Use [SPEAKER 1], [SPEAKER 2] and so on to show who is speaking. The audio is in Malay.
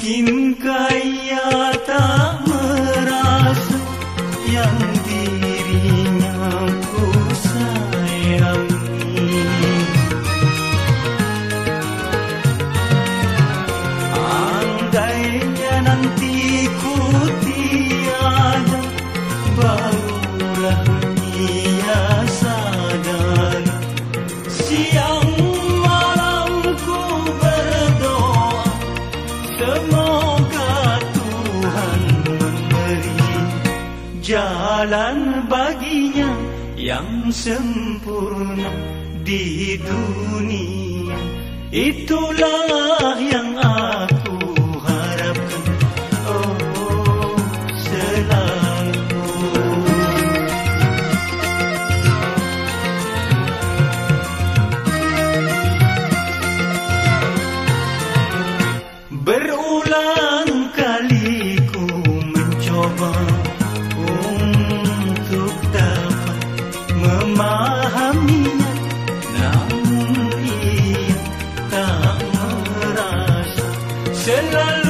[SPEAKER 1] Mungkin kaya tak merasa yang dirinya ku sayangi Andainya nanti ku tiada bahagia jalan baginya yang sempurna di dunia. Itulah yang aku harapkan. Oh selalu. Berulang selalu